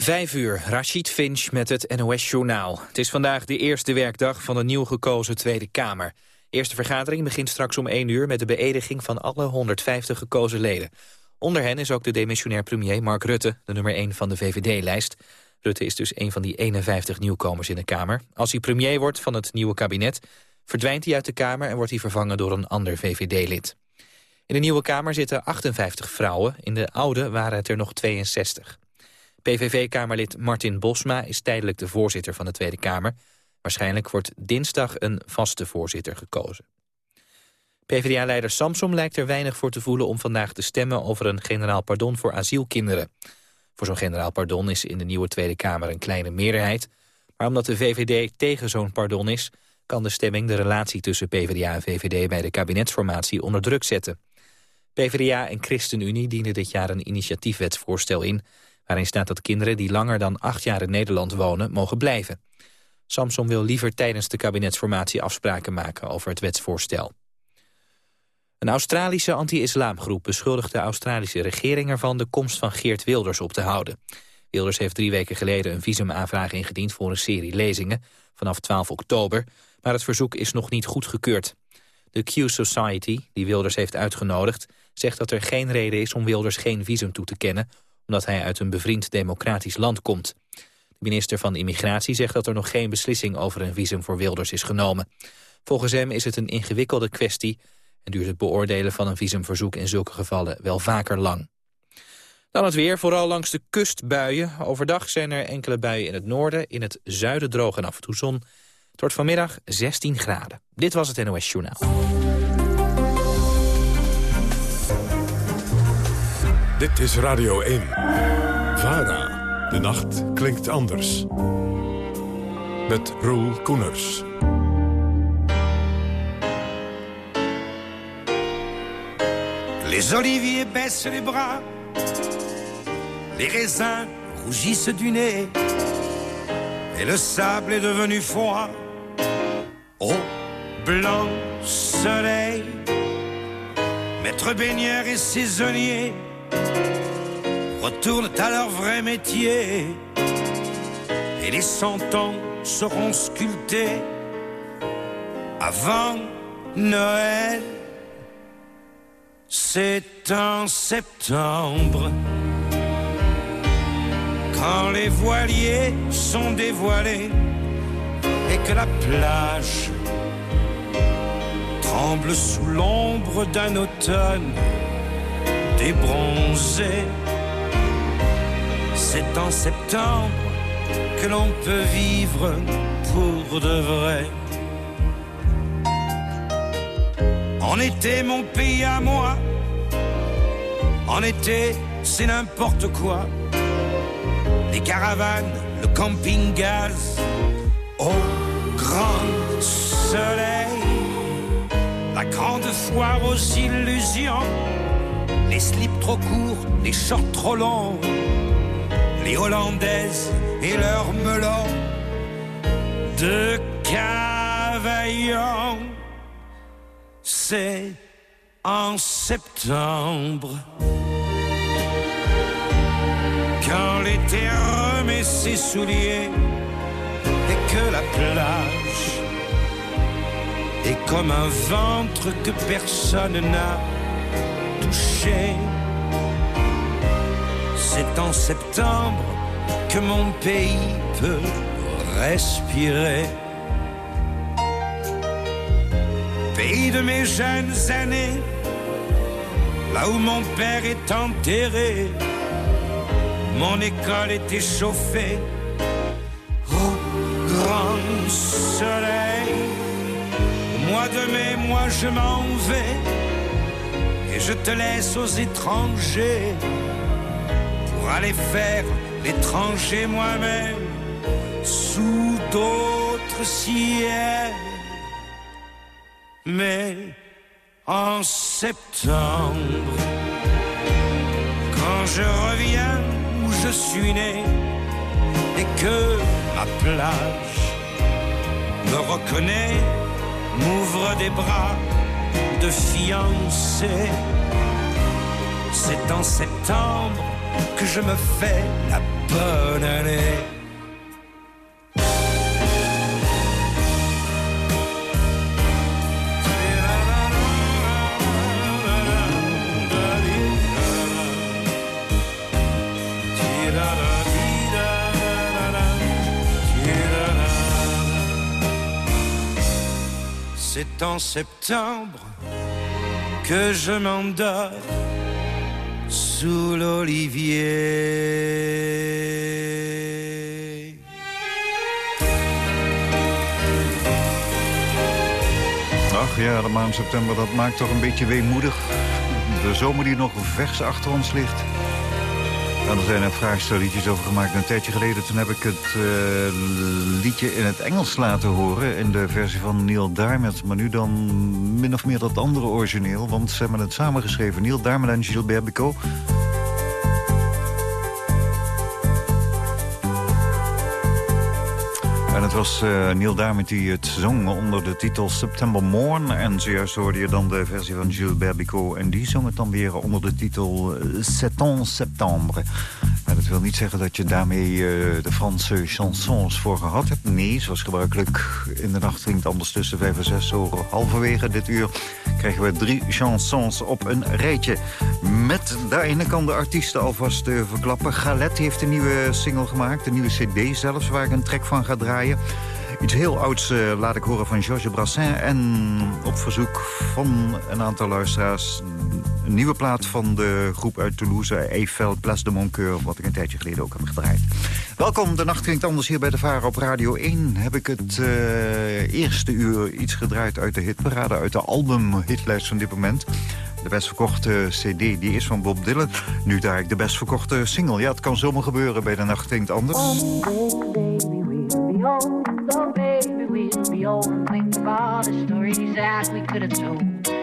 Vijf uur, Rachid Finch met het NOS-journaal. Het is vandaag de eerste werkdag van de nieuw gekozen Tweede Kamer. Eerste vergadering begint straks om 1 uur... met de beëdiging van alle 150 gekozen leden. Onder hen is ook de demissionair premier Mark Rutte... de nummer 1 van de VVD-lijst. Rutte is dus een van die 51 nieuwkomers in de Kamer. Als hij premier wordt van het nieuwe kabinet... verdwijnt hij uit de Kamer en wordt hij vervangen door een ander VVD-lid. In de nieuwe Kamer zitten 58 vrouwen. In de oude waren het er nog 62. PVV-kamerlid Martin Bosma is tijdelijk de voorzitter van de Tweede Kamer. Waarschijnlijk wordt dinsdag een vaste voorzitter gekozen. PvdA-leider Samsom lijkt er weinig voor te voelen om vandaag te stemmen over een generaal pardon voor asielkinderen. Voor zo'n generaal pardon is in de nieuwe Tweede Kamer een kleine meerderheid. Maar omdat de VVD tegen zo'n pardon is, kan de stemming de relatie tussen PvdA en VVD bij de kabinetsformatie onder druk zetten. PvdA en ChristenUnie dienen dit jaar een initiatiefwetsvoorstel in waarin staat dat kinderen die langer dan acht jaar in Nederland wonen mogen blijven. Samson wil liever tijdens de kabinetsformatie afspraken maken over het wetsvoorstel. Een Australische anti-islamgroep beschuldigt de Australische regering ervan de komst van Geert Wilders op te houden. Wilders heeft drie weken geleden een visumaanvraag ingediend voor een serie lezingen vanaf 12 oktober, maar het verzoek is nog niet goedgekeurd. De Q Society, die Wilders heeft uitgenodigd, zegt dat er geen reden is om Wilders geen visum toe te kennen, omdat hij uit een bevriend democratisch land komt. De minister van Immigratie zegt dat er nog geen beslissing over een visum voor Wilders is genomen. Volgens hem is het een ingewikkelde kwestie en duurt het beoordelen van een visumverzoek in zulke gevallen wel vaker lang. Dan het weer, vooral langs de kustbuien. Overdag zijn er enkele buien in het noorden, in het zuiden droog en af en toe zon. Het wordt vanmiddag 16 graden. Dit was het NOS Journaal. Dit is Radio 1. VARA. De nacht klinkt anders. Met Roel Koeners. Les oliviers baissent les bras. Les raisins rougissent du nez. Et le sable est devenu froid. Au blanc soleil. Maître baigneur et saisonnier retournent à leur vrai métier et les cent ans seront sculptés avant Noël. C'est en septembre quand les voiliers sont dévoilés et que la plage tremble sous l'ombre d'un automne débronzé. C'est en septembre que l'on peut vivre pour de vrai. En été, mon pays à moi. En été, c'est n'importe quoi. Les caravanes, le camping-gaz, au grand soleil. La grande foire aux illusions les slips trop courts, les shorts trop longs, les Hollandaises et leurs melons de Cavaillon. C'est en septembre quand l'été remet ses souliers et que la plage est comme un ventre que personne n'a c'est en septembre que mon pays peut respirer. Pays de mes jeunes années, là où mon père est enterré, mon école était chauffée au grand soleil. Au mois de mai, moi je m'en vais je te laisse aux étrangers aller faire l'étranger moi-même sous d'autres ciels. Mais en septembre, quand je reviens où je suis né et que ma plage me reconnaît, m'ouvre des bras de C'est en septembre que je me fais la bonne année. C'est en septembre que je m'endors sous l'olivier. Ach ja, de maand september, dat maakt toch een beetje weemoedig. De zomer die nog vers achter ons ligt. Er zijn er vraagstelliedjes over gemaakt. Een tijdje geleden toen heb ik het uh, liedje in het Engels laten horen... in de versie van Neil Diamond. Maar nu dan min of meer dat andere origineel. Want ze hebben het samengeschreven. Neil Diamond en Gilbert Bicot. Het was uh, Neil Diamond die het zong onder de titel September Morn. En zojuist hoorde je dan de versie van Gilbert Bicot. En die zong het dan weer onder de titel Sept septembre. Wil niet zeggen dat je daarmee uh, de Franse chansons voor gehad hebt. Nee, zoals gebruikelijk in de nacht het anders tussen vijf en zes. Zo halverwege dit uur krijgen we drie chansons op een rijtje. Met daarin kan de artiesten alvast uh, verklappen. Galette heeft een nieuwe single gemaakt, een nieuwe cd zelfs... waar ik een track van ga draaien. Iets heel ouds uh, laat ik horen van Georges Brassin. En op verzoek van een aantal luisteraars... een nieuwe plaat van de groep uit Toulouse, Eiffel, Place de Moncoeur... wat ik een tijdje geleden ook heb gedraaid. Welkom, de nacht klinkt anders hier bij de Varen op Radio 1. Heb ik het uh, eerste uur iets gedraaid uit de hitparade... uit de album-hitlijst van dit moment... De best verkochte cd die is van Bob Dylan. Nu daar ik de best verkochte single. Ja, het kan zomaar gebeuren bij de nacht klinkt anders. Oh, baby, we'll be think of all.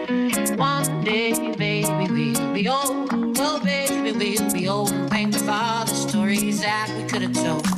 One day, baby, we'll be old. Oh, baby, we'll be old and of all the stories that we could have told.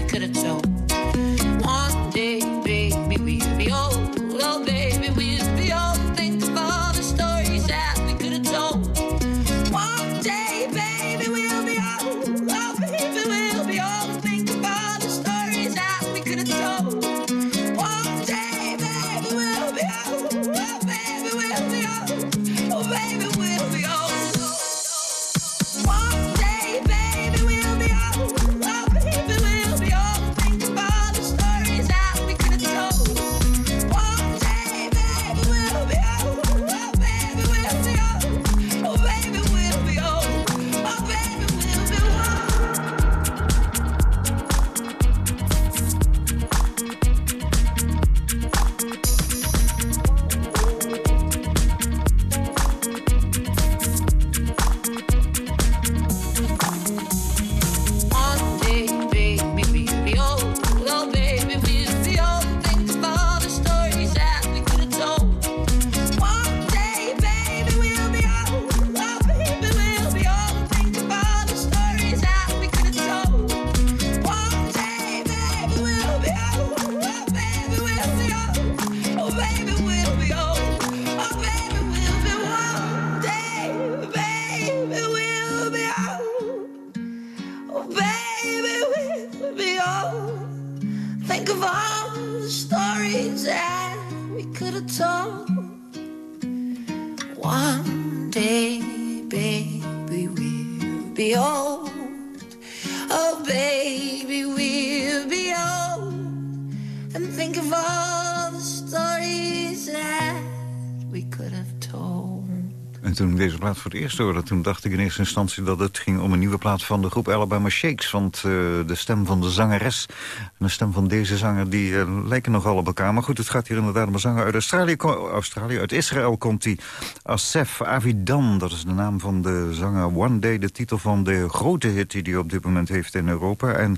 voor het eerst hoorde... toen dacht ik in eerste instantie dat het ging om een nieuwe plaat van de groep Alabama Shakes. Want uh, de stem van de zangeres en de stem van deze zanger... die uh, lijken nogal op elkaar. Maar goed, het gaat hier inderdaad om een zanger uit Australië. Australië uit Israël komt hij. Asef Avidan, dat is de naam van de zanger One Day. De titel van de grote hit die hij op dit moment heeft in Europa. En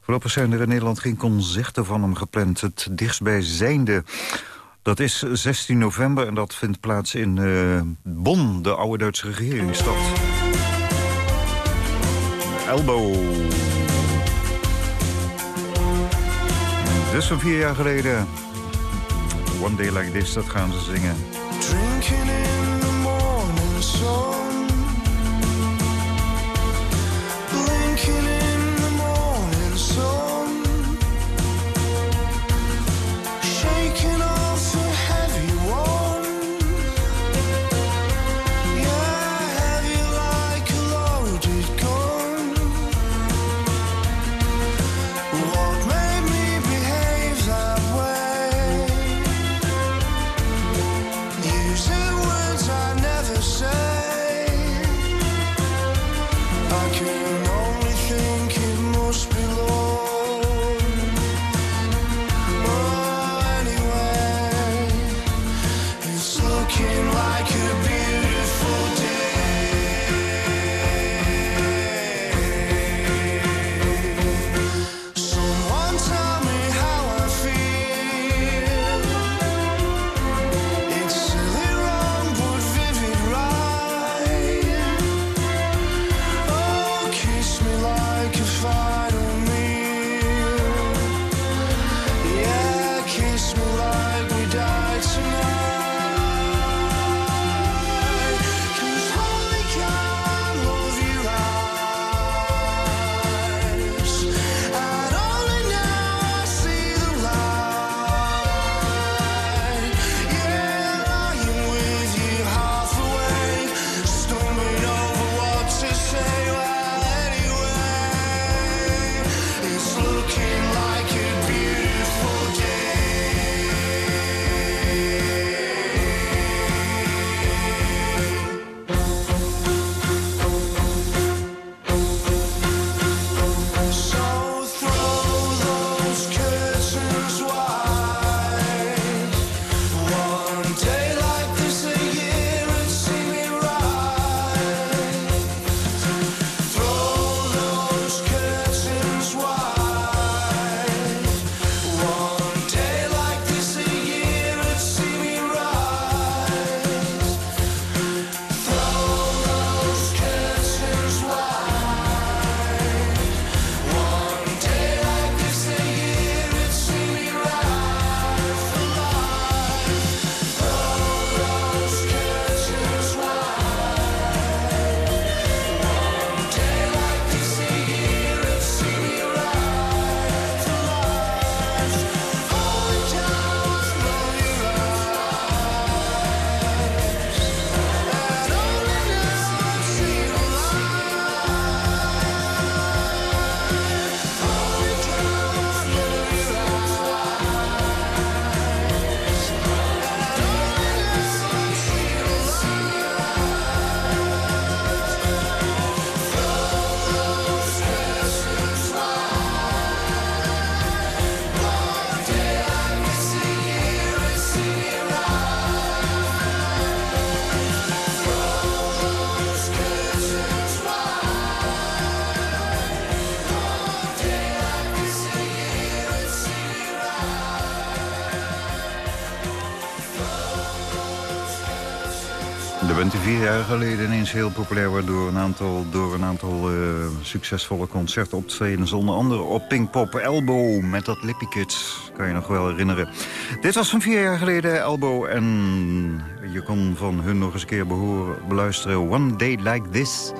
voorlopig zijn er in Nederland geen concerten van hem gepland. Het dichtstbijzijnde... Dat is 16 november en dat vindt plaats in uh, Bonn, de oude Duitse regeringsstad. Elbow. Dus van vier jaar geleden. One Day Like This, dat gaan ze zingen. Drinking jaar geleden ineens heel populair werd door een aantal, door een aantal eh, succesvolle concertoptredens. Onder andere op Pinkpop Elbow met dat Lippy. Kan je nog wel herinneren. Dit was van vier jaar geleden Elbow en je kon van hun nog eens een keer beluisteren. One Day Like This.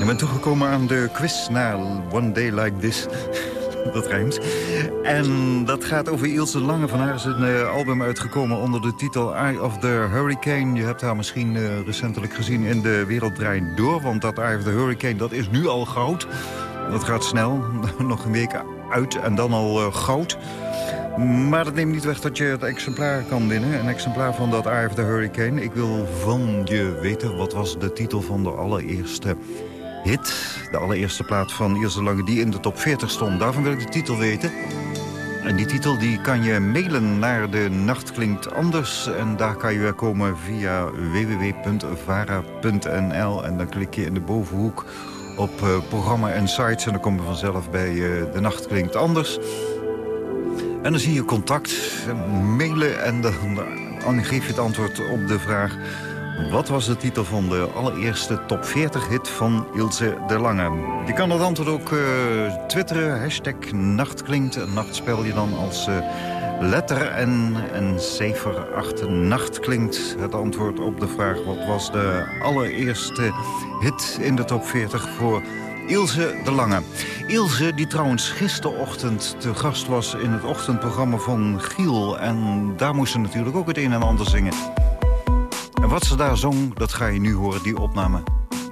Ik ben toegekomen aan de quiz naar One Day Like This. Dat rijmt. En dat gaat over Ilse Lange. Van haar is een uh, album uitgekomen onder de titel Eye of the Hurricane. Je hebt haar misschien uh, recentelijk gezien in De Wereld Door. Want dat Eye of the Hurricane, dat is nu al goud. Dat gaat snel. Nog een week uit en dan al uh, goud. Maar dat neemt niet weg dat je het exemplaar kan winnen. Een exemplaar van dat Eye of the Hurricane. Ik wil van je weten, wat was de titel van de allereerste hit. De allereerste plaat van Ilse Lange die in de top 40 stond. Daarvan wil ik de titel weten. En die titel die kan je mailen naar de Nacht Klinkt Anders. En daar kan je komen via www.vara.nl. En dan klik je in de bovenhoek op uh, programma en sites. En dan kom je vanzelf bij uh, De Nacht Klinkt Anders. En dan zie je contact, mailen en dan, dan geef je het antwoord op de vraag... Wat was de titel van de allereerste top 40 hit van Ilse de Lange? Je kan het antwoord ook uh, twitteren, hashtag nachtklinkt. Nacht spel je dan als uh, letter en een cijfer achter nacht klinkt. Het antwoord op de vraag wat was de allereerste hit in de top 40 voor Ilse de Lange. Ilse, die trouwens gisterochtend te gast was in het ochtendprogramma van Giel. En daar moest ze natuurlijk ook het een en ander zingen. En wat ze daar zong, dat ga je nu horen, die opname.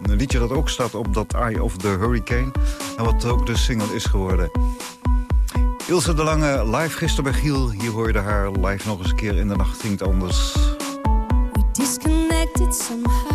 Een liedje dat ook staat op dat Eye of the Hurricane. En wat ook de single is geworden. Ilse de Lange live gisteren bij Giel. Hier hoorde haar live nog eens een keer in de nacht het anders. We disconnected somehow.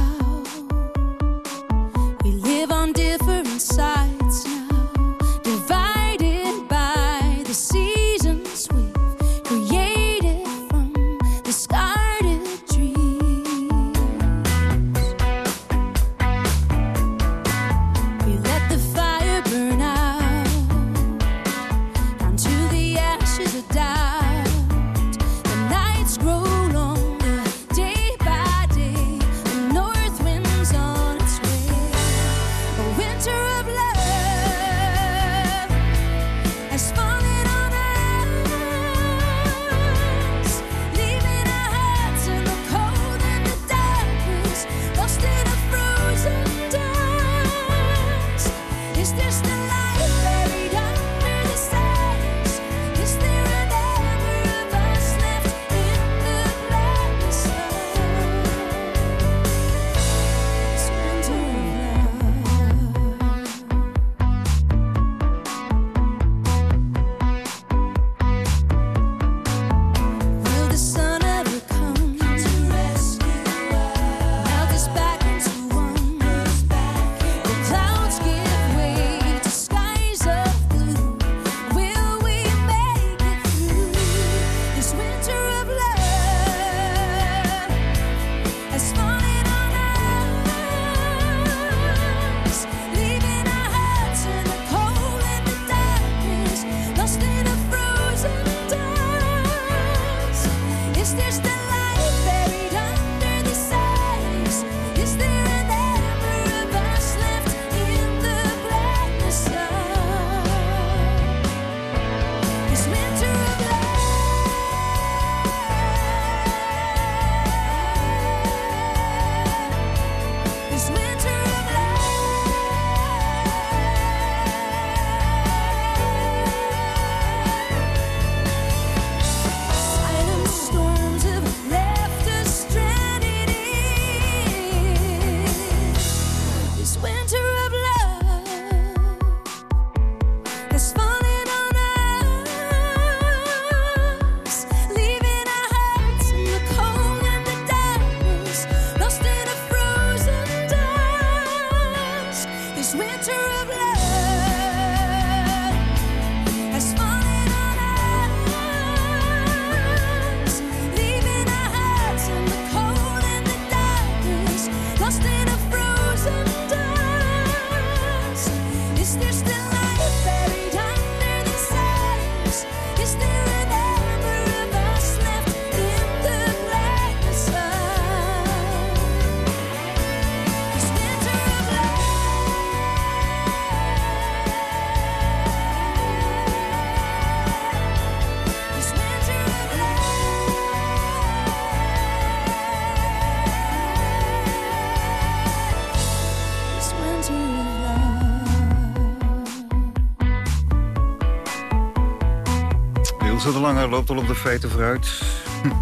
Ilse de Lange loopt al op de feiten vooruit.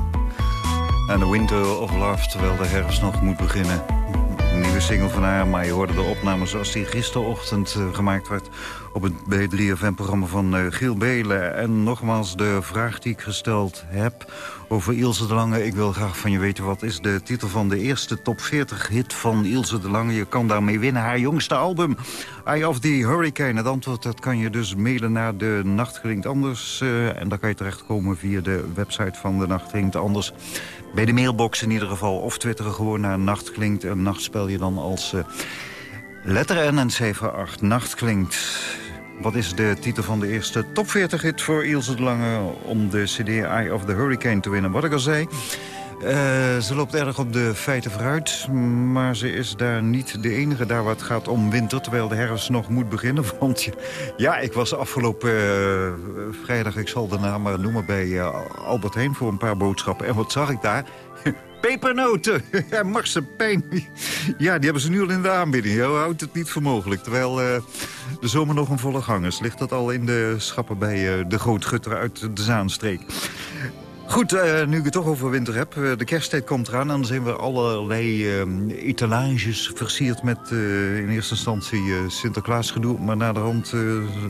En de Winter of Love, terwijl de herfst nog moet beginnen. Nieuwe single van haar, maar je hoorde de opname zoals die gisterochtend uh, gemaakt werd... op het B3FM-programma van uh, Giel Belen. En nogmaals de vraag die ik gesteld heb over Ilse de Lange. Ik wil graag van je weten, wat is de titel van de eerste top 40 hit van Ilse de Lange? Je kan daarmee winnen haar jongste album, Eye of the Hurricane. Het antwoord dat kan je dus mailen naar de Nacht Klinkt Anders. Uh, en dan kan je terechtkomen via de website van de Nacht Klinkt Anders. Bij de mailbox in ieder geval. Of twitteren gewoon naar Nacht Klinkt. En nacht spel je dan als uh, letter N en cijfer 8. Nacht Klinkt. Wat is de titel van de eerste top 40 hit voor Ilse de Lange... om de CD Eye of the Hurricane te winnen? Wat ik al zei... Uh, ze loopt erg op de feiten vooruit, maar ze is daar niet de enige daar waar het gaat om winter... terwijl de herfst nog moet beginnen. Want ja, ik was afgelopen uh, vrijdag, ik zal de naam maar noemen... bij uh, Albert Heijn voor een paar boodschappen. En wat zag ik daar? Pepernoten en marsepein. Ja, die hebben ze nu al in de aanbieding. Je houdt het niet voor mogelijk. Terwijl uh, de zomer nog een volle gang is. Ligt dat al in de schappen bij uh, de grootgutter uit de Zaanstreek. Goed, uh, nu ik het toch over winter heb. De kersttijd komt eraan en dan zijn we allerlei etalages versierd met in eerste instantie Sinterklaas gedoe. Maar na de hand,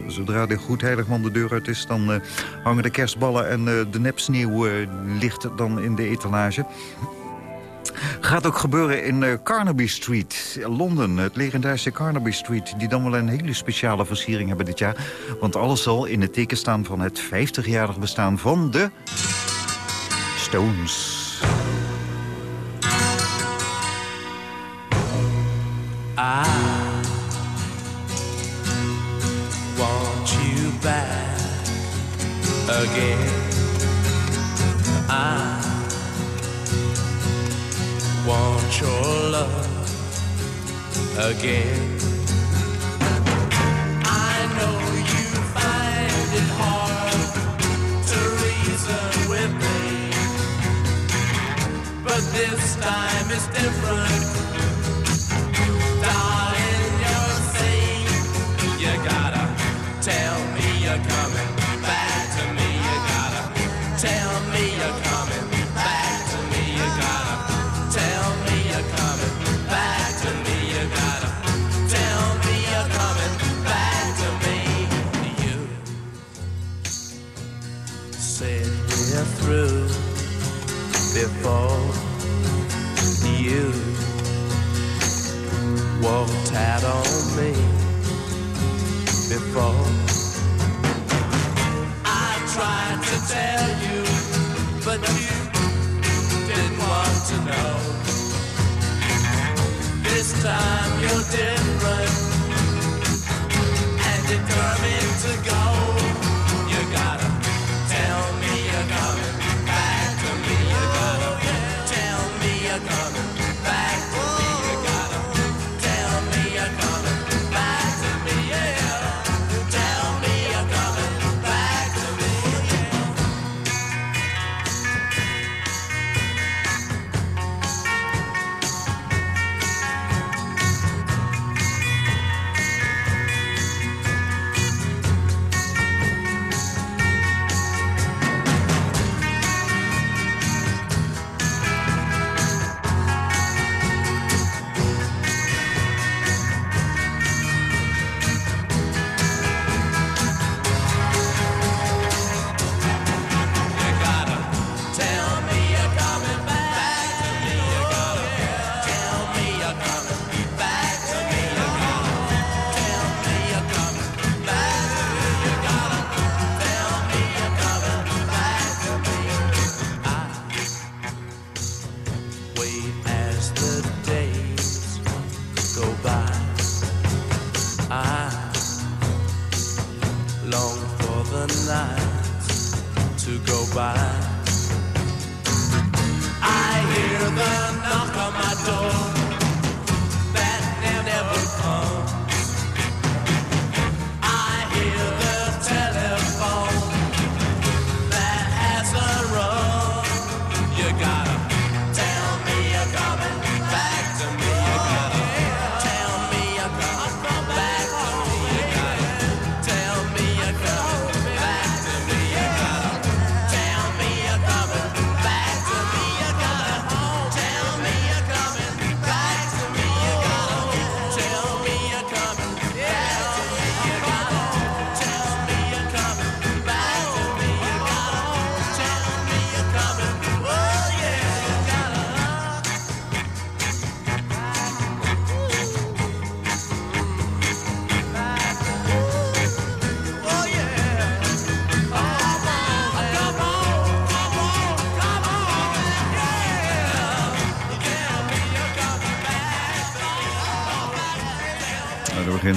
zodra de Goedheiligman de deur uit is, dan hangen de kerstballen en de nepsneeuw ligt dan in de etalage. Gaat ook gebeuren in uh, Carnaby Street, Londen. Het legendarische Carnaby Street. Die dan wel een hele speciale versiering hebben dit jaar. Want alles zal in het teken staan van het 50-jarig bestaan van de... Stones. I want you back again. I want your love again. I know you find it hard to reason with me, but this time is different. Out on me before. I tried to tell you, but you didn't want to know. This time you're different, and determined to go.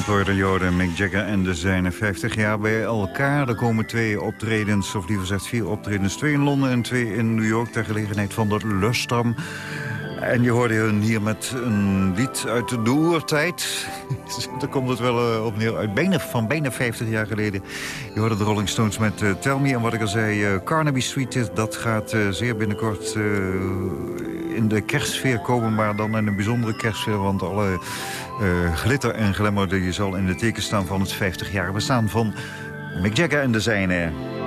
De Jode, Mick Jagger en de zijne 50 jaar bij elkaar. Er komen twee optredens, of liever gezegd vier optredens. Twee in Londen en twee in New York ter gelegenheid van de Lustrum. En je hoorde hun hier met een lied uit de oertijd. Daar komt het wel uh, op neer. Uit bijna, van bijna 50 jaar geleden. Je hoorde de Rolling Stones met uh, Tell Me. En wat ik al zei, uh, Carnaby Street, dat gaat zeer binnenkort in de kerstsfeer komen. Maar dan in een bijzondere kerstsfeer. Want alle glitter en glamour die zal in de teken staan van het 50 jaar bestaan van Mick Jagger en de zijne.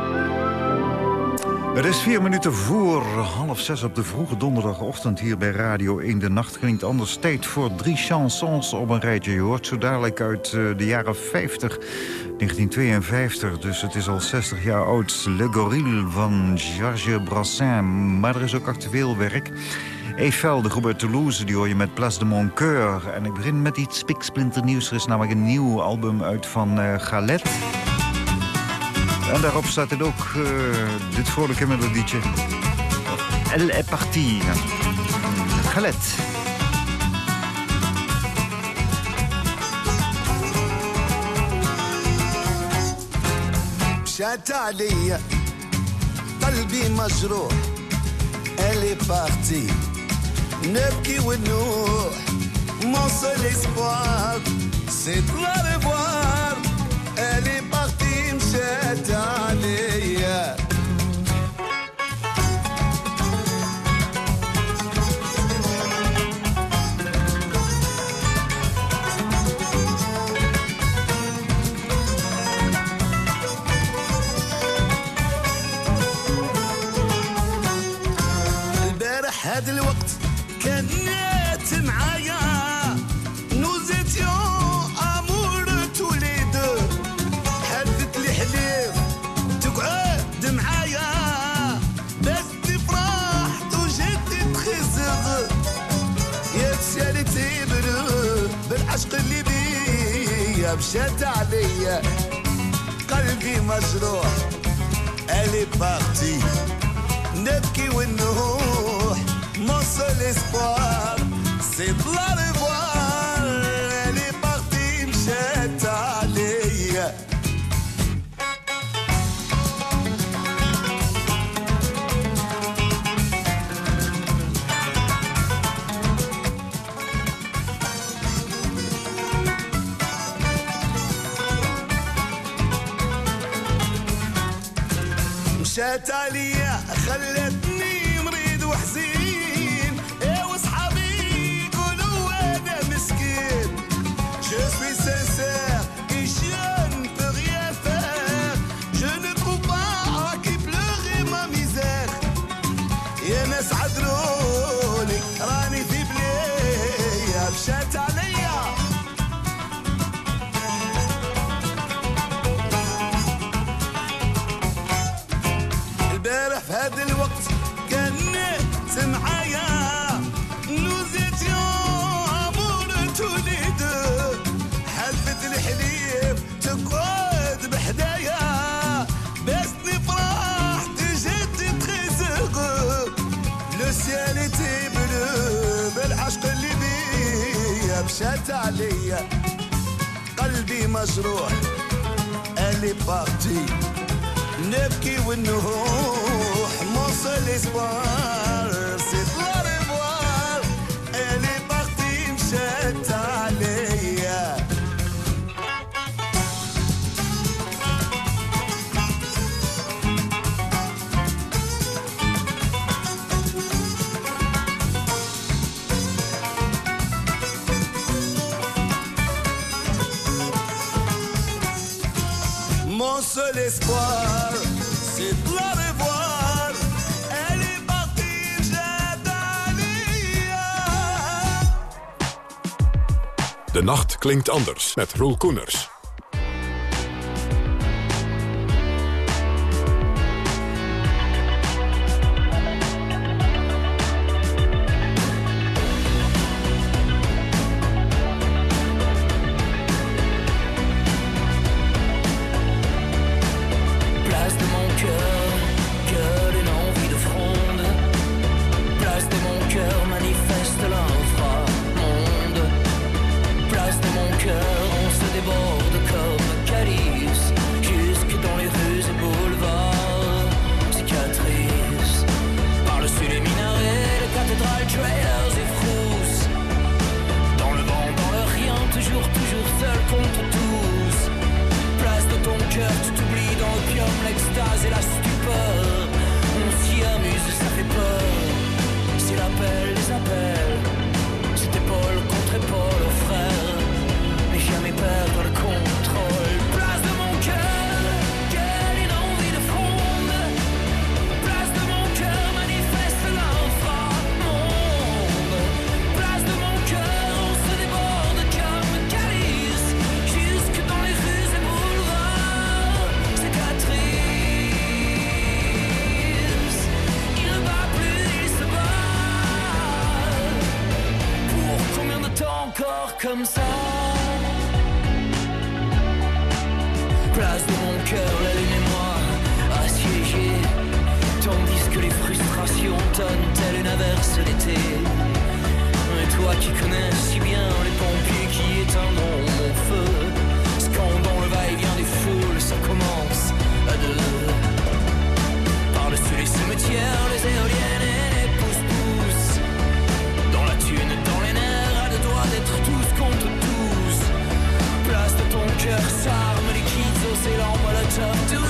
Het is vier minuten voor half zes op de vroege donderdagochtend hier bij Radio 1. De nacht klinkt anders. Tijd voor drie chansons op een rijtje. Je hoort zo dadelijk uit uh, de jaren 50, 1952. Dus het is al 60 jaar oud. Le Gorille van Georges Brassens. Maar er is ook actueel werk. Eiffel, de groep uit Toulouse, die hoor je met Place de Mon Coeur. En ik begin met iets spiksplinternieuws. Er is namelijk een nieuw album uit van uh, Galet. En daarop staat het ook, uh, dit vrolijke melodietje. Elle est partie. Galet. مشات عليا قلبي مجروح elle est partie نبكي ونوح mon seul espoir c'est de la revoir elle est partie دست عليا. مشات عليا قلبي مجروح الي بارتي نبكي ونروح نص الأسبوع Italy. وحشت عليا قلبي مجروح الي بارتي نبكي ونروح موصل اسبان seul espoir, c'est de la revoir. Elle est partie, Jadalia. De nacht klinkt anders met Roel Koeners. Mon cœur, la lune et moi, assiégés. Tandis que les frustrations tonnent telle une averse d'été. Et toi qui connais si bien les pompiers qui éteindront mon feu. Scandant le va-et-vient des foules, ça commence à deux. Par-dessus les cimetières, aux élans molotov. To belong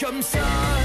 comme ça?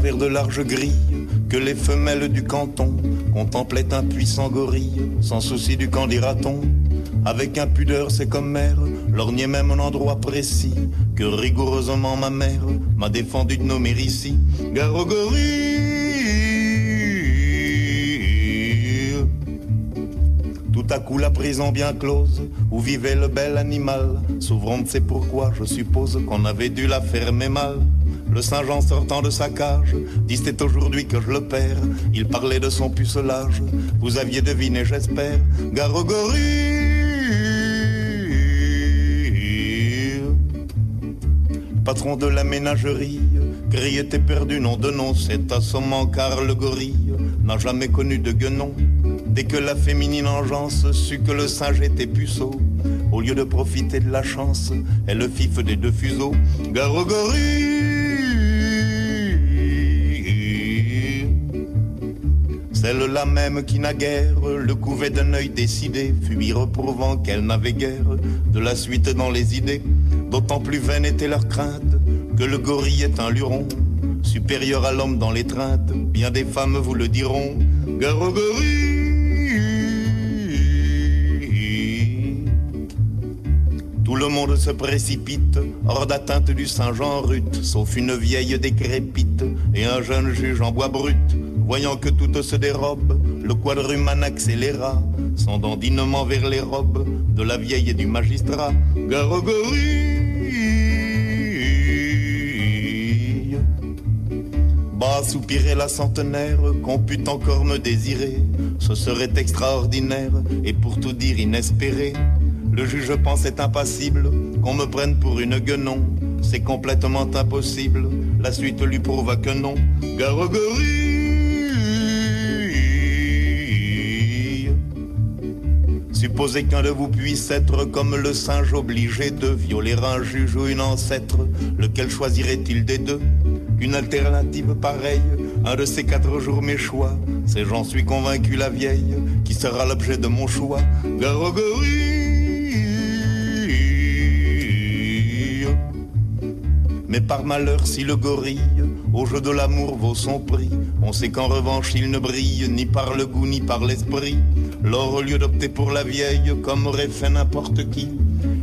Travers de larges grilles que les femelles du canton contemplaient un puissant gorille, sans souci du camp dira-t-on. Avec impudeur, c'est comme mère, lorgnait même un endroit précis que rigoureusement ma mère m'a défendu de nommer ici. Gare au gorille. Tout à coup la prison bien close où vivait le bel animal s'ouvrant c'est pourquoi je suppose qu'on avait dû la fermer mal. Le Saint-Jean sortant de sa cage dit aujourd'hui que je le perds. Il parlait de son pucelage. Vous aviez deviné, j'espère. Gorille. Patron de la ménagerie, Gris était perdu, nom de nom, c'est assommant car le gorille n'a jamais connu de guenon. Dès que la féminine engeance sut que le singe était puceau, au lieu de profiter de la chance, elle le fif des deux fuseaux. Gare Celle-là même qui naguère le couvait d'un œil décidé, fut reprouvant qu'elle n'avait guère de la suite dans les idées. D'autant plus vaine était leur crainte que le gorille est un luron, supérieur à l'homme dans l'étreinte. Bien des femmes vous le diront. Gorille. Tout le monde se précipite, hors d'atteinte du Saint-Jean rut, sauf une vieille décrépite et un jeune juge en bois brut. Voyant que tout se dérobe, le quadrumane accéléra, son dandinement vers les robes de la vieille et du magistrat. Gare au gorille. Bas soupirait la centenaire, qu'on pût encore me désirer. Ce serait extraordinaire et pour tout dire inespéré. Le juge pensait impassible qu'on me prenne pour une guenon. C'est complètement impossible. La suite lui prouva que non. Gare Supposez qu'un de vous puisse être comme le singe obligé de violer un juge ou une ancêtre. Lequel choisirait-il des deux? Une alternative pareille, un de ces quatre jours mes choix. C'est j'en suis convaincu la vieille qui sera l'objet de mon choix. Gorille. Mais par malheur, si le gorille au jeu de l'amour vaut son prix, on sait qu'en revanche il ne brille ni par le goût ni par l'esprit. Lors, au lieu d'opter pour la vieille, comme aurait fait n'importe qui,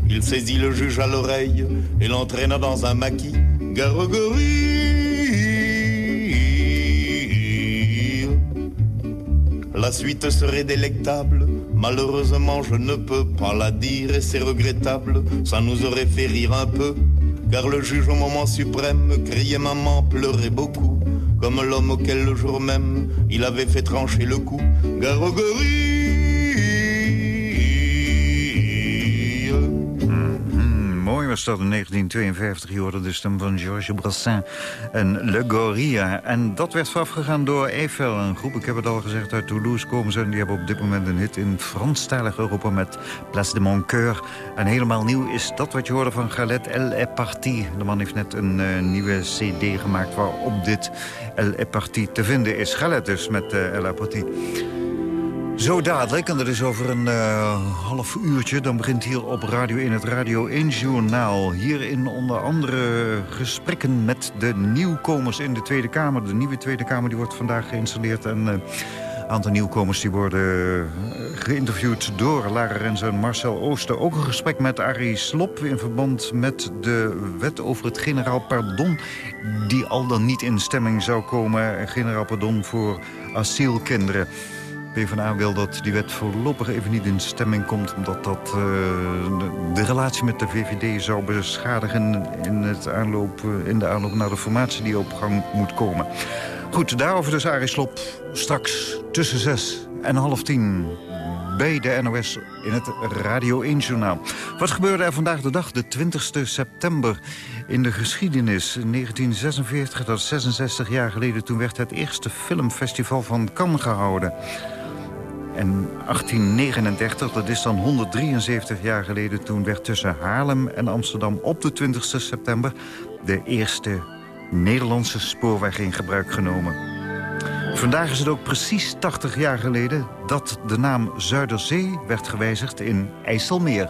il saisit le juge à l'oreille et l'entraîna dans un maquis. Gorille. La suite serait délectable. Malheureusement, je ne peux pas la dire et c'est regrettable. Ça nous aurait fait rire un peu. Car le juge au moment suprême criait maman, pleurait beaucoup. Comme l'homme auquel le jour même il avait fait trancher le cou. Gare dat in 1952. Je hoorde de stem van Georges Brassin en Le Gorilla. En dat werd voorafgegaan door Eiffel, een groep, ik heb het al gezegd, uit Toulouse komen ze. En die hebben op dit moment een hit in Franstalig Europa met Place de Mon Coeur. En helemaal nieuw is dat wat je hoorde van Galet El est parti. De man heeft net een eh, nieuwe cd gemaakt waarop dit El est parti te vinden is. Galet dus met eh, El est parti. Zo dadelijk, en dat is over een eh, half uurtje... dan begint hier op Radio in het Radio 1 Journaal. Hierin onder andere gesprekken met de nieuwkomers in de Tweede Kamer. De nieuwe Tweede Kamer die wordt vandaag geïnstalleerd... en een aantal nieuwkomers die worden eh, geïnterviewd door Lara Renze en Marcel Ooster. Ook een gesprek met Arie Slop in verband met de wet over het generaal pardon... die al dan niet in stemming zou komen. Generaal pardon voor asielkinderen. PvdA wil dat die wet voorlopig even niet in stemming komt... omdat dat eh, de, relatie met de VVD zou beschadigen... In, het aanloop, eh, in de aanloop naar de formatie die op gang moet komen. Goed, daarover dus Arie Slop. Straks tussen zes en half tien bij de NOS in het Radio 1-journaal. Wat gebeurde er vandaag de dag, de 20 september, in de geschiedenis? In 1946, dat is 66 jaar geleden, toen werd het eerste filmfestival van Cannes gehouden. En 1839, dat is dan 173 jaar geleden... toen werd tussen Haarlem en Amsterdam op de 20 september... de eerste Nederlandse spoorweg in gebruik genomen. Vandaag is het ook precies 80 jaar geleden... dat de naam Zuiderzee werd gewijzigd in IJsselmeer.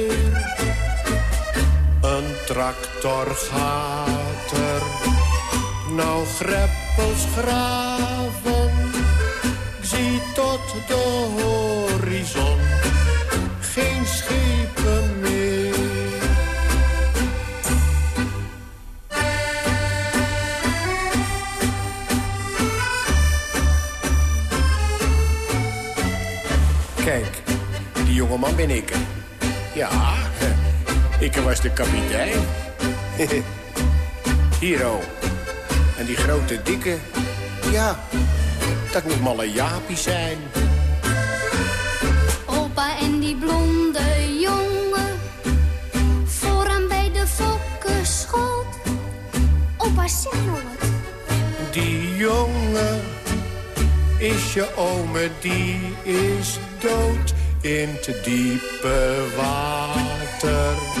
Tractor gaat er nou greppels graven. Ik zie tot de horizon geen schepen meer. Kijk, die jongeman ben ik. Ja, ik was de kapitein. Hier, oh. En die grote dikke, ja, dat moet malle Jaapie zijn. Opa en die blonde jongen, vooraan bij de fokkenschoot. Opa, zeg nou wat. Die jongen is je ome, die is dood in te diepe water.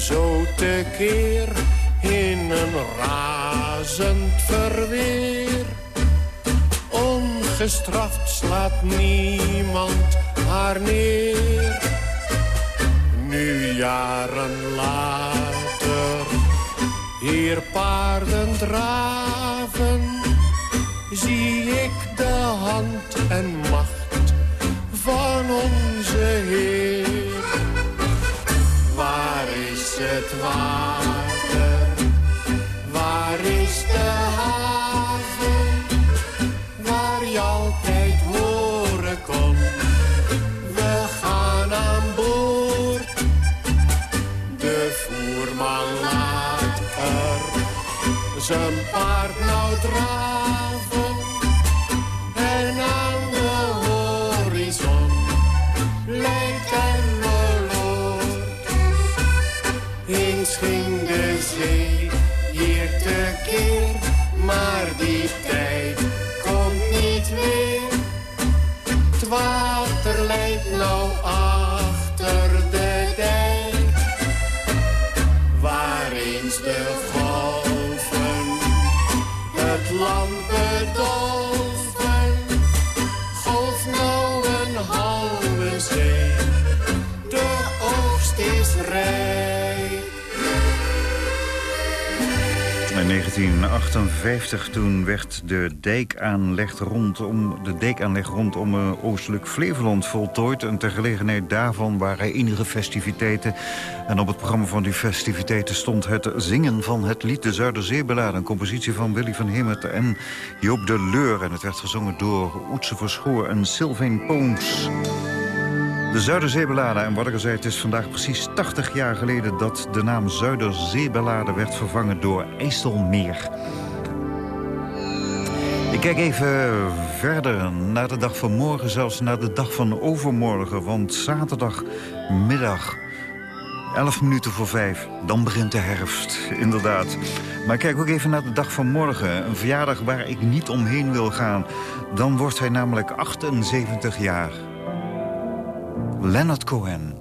zo tekeer in een razend verweer. Ongestraft slaat niemand haar neer. Nu jaren later, hier paarden draven, zie ik de hand en macht van onze Heer. Het water? Waar is de haven? Waar je altijd horen kon. We gaan aan boord. De voerman laat er zijn paard nou draven. Eens 1958 toen werd de dijkaanleg rondom, de dijkaanleg rondom eh, oostelijk Flevoland voltooid. En ter gelegenheid daarvan waren enige festiviteiten. En op het programma van die festiviteiten stond het zingen van het lied De Zuiderzeebeladen. Een compositie van Willy van Hemert en Joop de Leur. En het werd gezongen door Oetse Verschoor en Sylvain Poons. De Zuiderzeebeladen, en wat ik al zei, het is vandaag precies 80 jaar geleden... dat de naam Zuiderzeebeladen werd vervangen door IJsselmeer. Ik kijk even verder naar de dag van morgen, zelfs naar de dag van overmorgen. Want zaterdagmiddag, 11 minuten voor vijf, dan begint de herfst, inderdaad. Maar kijk ook even naar de dag van morgen, een verjaardag waar ik niet omheen wil gaan. Dan wordt hij namelijk 78 jaar. Leonard Cohen.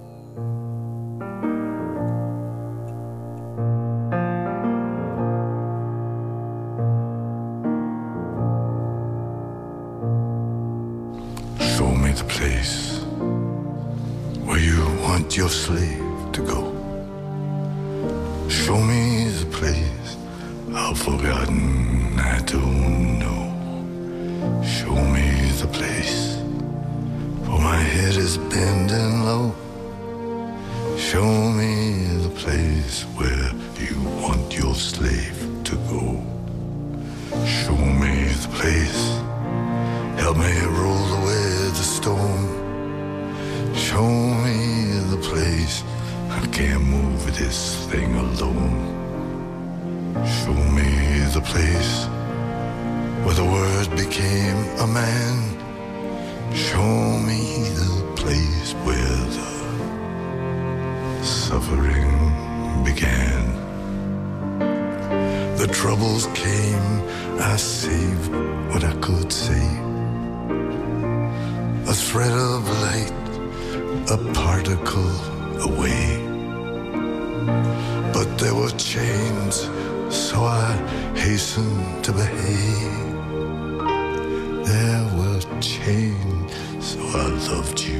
Show me the place where you want your slave to go. Show me the place I've forgotten, I don't know. Show me the place, my head is bending low. Show me the place where you want your slave to go. Show me the place. Help me roll away the stone. Show me the place. I can't move this thing alone. Show me the place where the word became a man. Show me the place where the suffering began. The troubles came, I saved what I could save. A thread of light, a particle away. But there were chains, so I hastened to behave. There were chains, so I loved you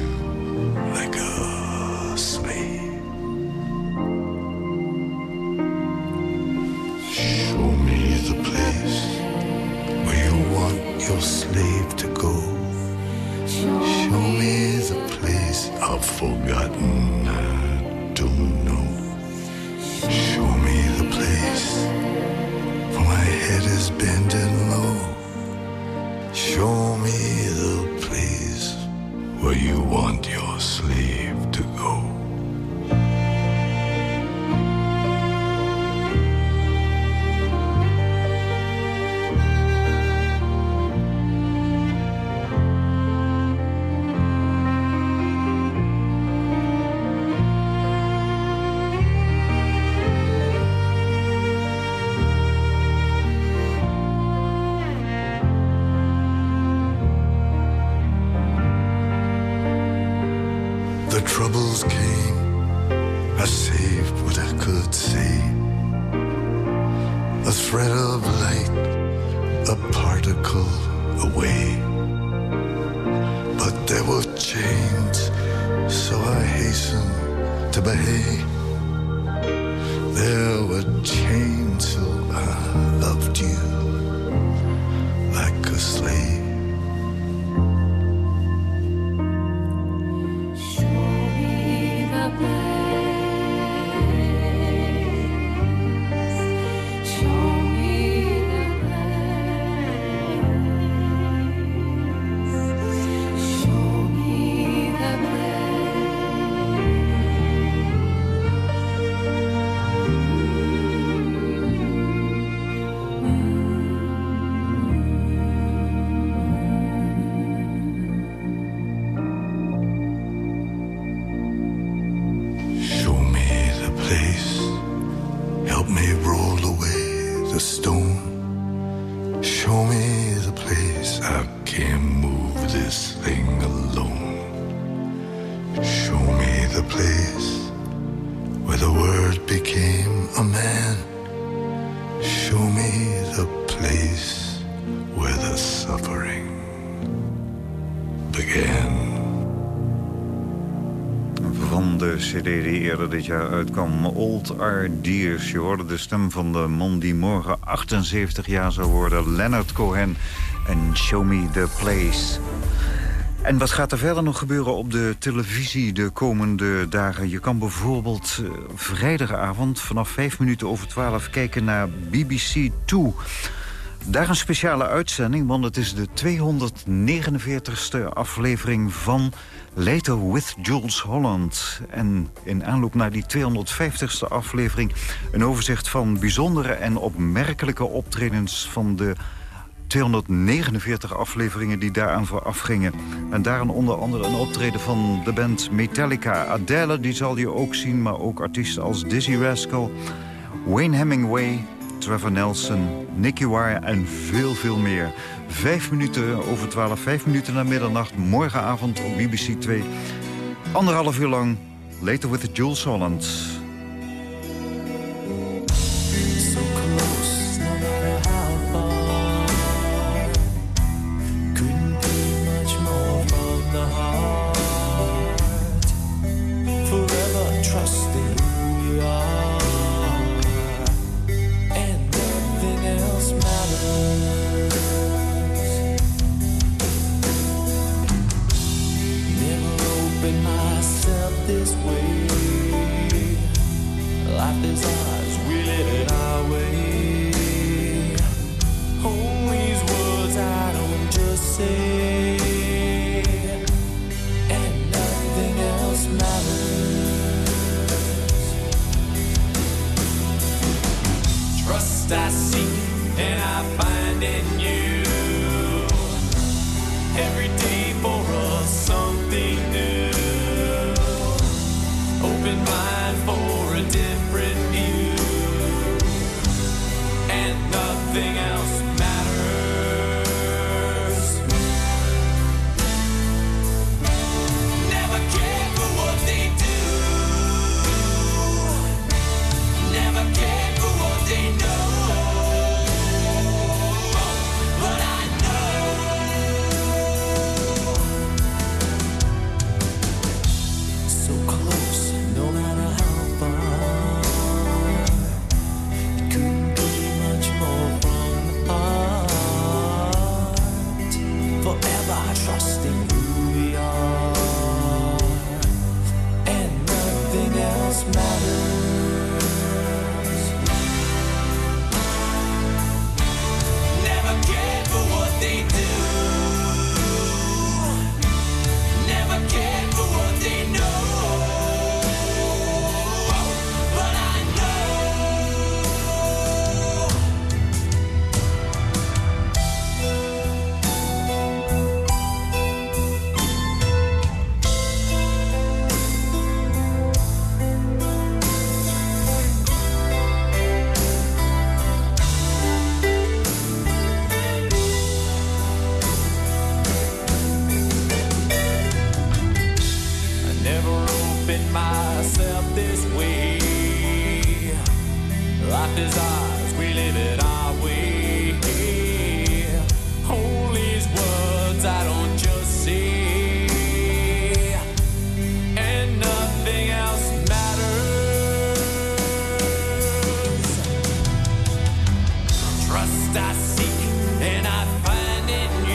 die eerder dit jaar uitkwam, Old Are Dears. Je hoorde de stem van de man die morgen 78 jaar zou worden, Leonard Cohen. En Show Me The Place. En wat gaat er verder nog gebeuren op de televisie de komende dagen? Je kan bijvoorbeeld eh, vrijdagavond vanaf 5 minuten over 12 kijken naar BBC 2. Daar een speciale uitzending, want het is de 249ste aflevering van Later with Jules Holland. En in aanloop naar die 250ste aflevering... een overzicht van bijzondere en opmerkelijke optredens... van de 249 afleveringen die daaraan vooraf gingen. En daarin onder andere een optreden van de band Metallica. Adele, die zal je ook zien, maar ook artiesten als Dizzy Rascal... Wayne Hemingway, Trevor Nelson, Nicky Wire en veel, veel meer. Vijf minuten over twaalf, vijf minuten na middernacht, morgenavond op BBC 2. Anderhalf uur lang, Later with Jules Holland. in my trust I seek, and I find in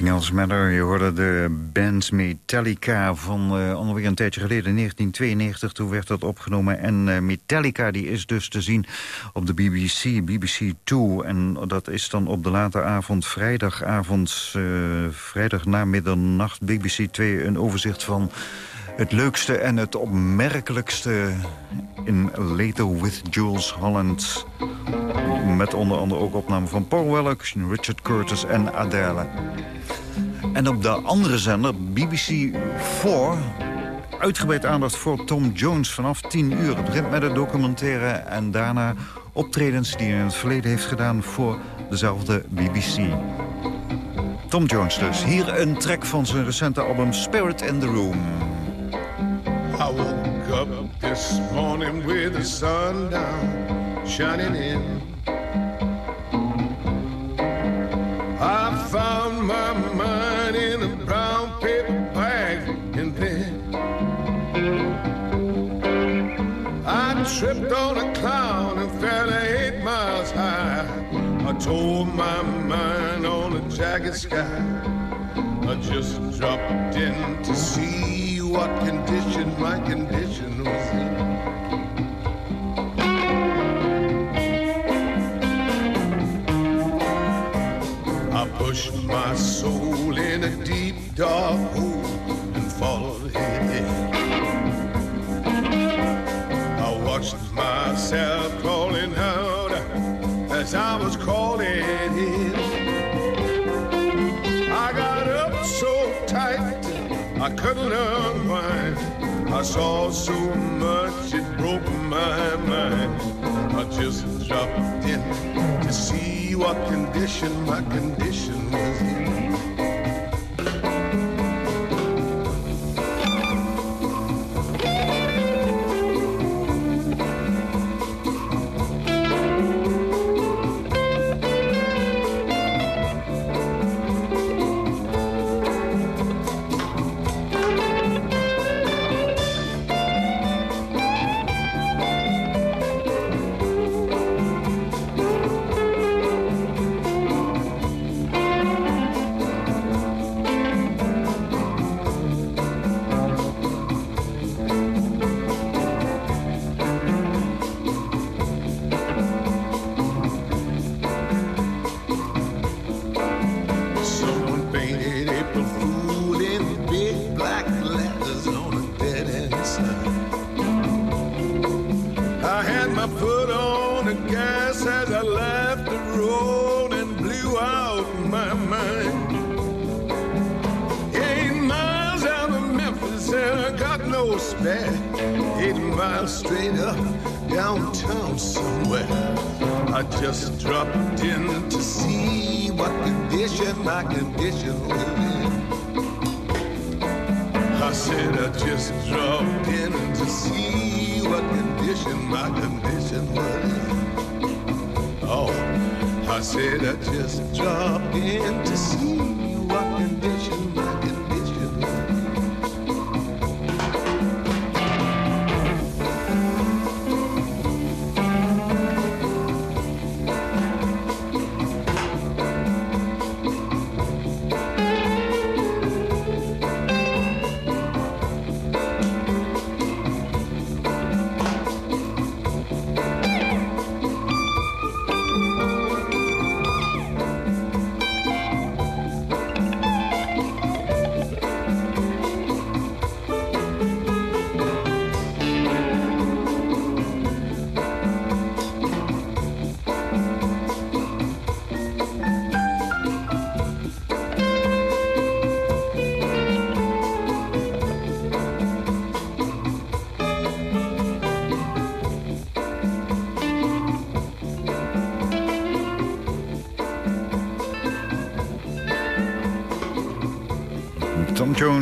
Nothing Else Matter. Je hoorde de band Metallica van uh, een tijdje geleden, 1992. Toen werd dat opgenomen. En eh, Metallica die is dus te zien op de BBC, BBC 2. En dat is dan op de late avond, vrijdagavond, uh, vrijdag na middernacht, BBC 2. Een overzicht van het leukste en het opmerkelijkste in Later with Jules Holland. Met onder andere ook opnamen van Paul Weller, Richard Curtis en Adele. En op de andere zender, BBC 4... uitgebreid aandacht voor Tom Jones vanaf 10 uur. Het begint met het documentaire en daarna optredens die hij in het verleden heeft gedaan... voor dezelfde BBC. Tom Jones dus. Hier een track van zijn recente album Spirit in the Room. I woke up this morning with the sun down, shining in. I found my mind in a brown paper bag and pen. I tripped on a clown and fell eight miles high. I told my mind on a jagged sky. I just dropped in to see what condition my condition was in. I pushed my soul in a deep dark hole and followed it. I watched myself crawling out as I was crawling in. I got up so tight I couldn't. I saw so much it broke my mind. I just dropped in to see what condition my condition was in.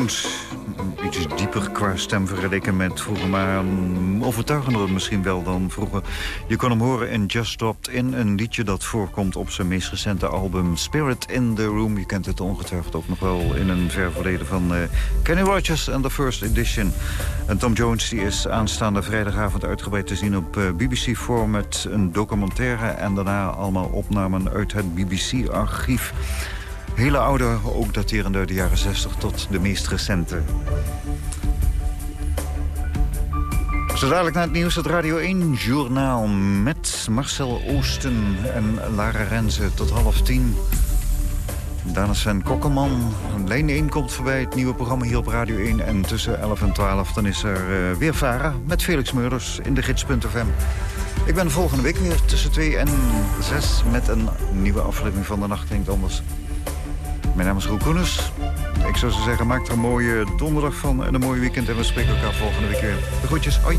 Jones, iets dieper qua stem vergeleken met vroeger... maar um, overtuigender misschien wel dan vroeger. Je kon hem horen in Just Dropped In, een liedje dat voorkomt op zijn meest recente album Spirit in the Room. Je kent het ongetwijfeld ook nog wel in een ver verleden van uh, Kenny Rogers en The First Edition. En Tom Jones die is aanstaande vrijdagavond uitgebreid te zien op uh, BBC 4 met een documentaire... en daarna allemaal opnamen uit het BBC-archief. Hele oude, ook daterende uit de jaren 60 tot de meest recente. Zo dadelijk naar het nieuws, het Radio 1-journaal met Marcel Oosten en Lara Renze tot half tien. Daarna Sven Kokkelman. Lijn 1 komt voorbij, het nieuwe programma hier op Radio 1. En tussen 11 en 12 dan is er uh, weer Vara met Felix Meurders in de gids.fm. Ik ben volgende week weer tussen 2 en 6 met een nieuwe aflevering van De Nacht Klinkt Anders. Mijn naam is Roel Koeners. Ik zou zo zeggen, maak er een mooie donderdag van en een mooi weekend. En we spreken elkaar volgende week weer. De groetjes, hoi.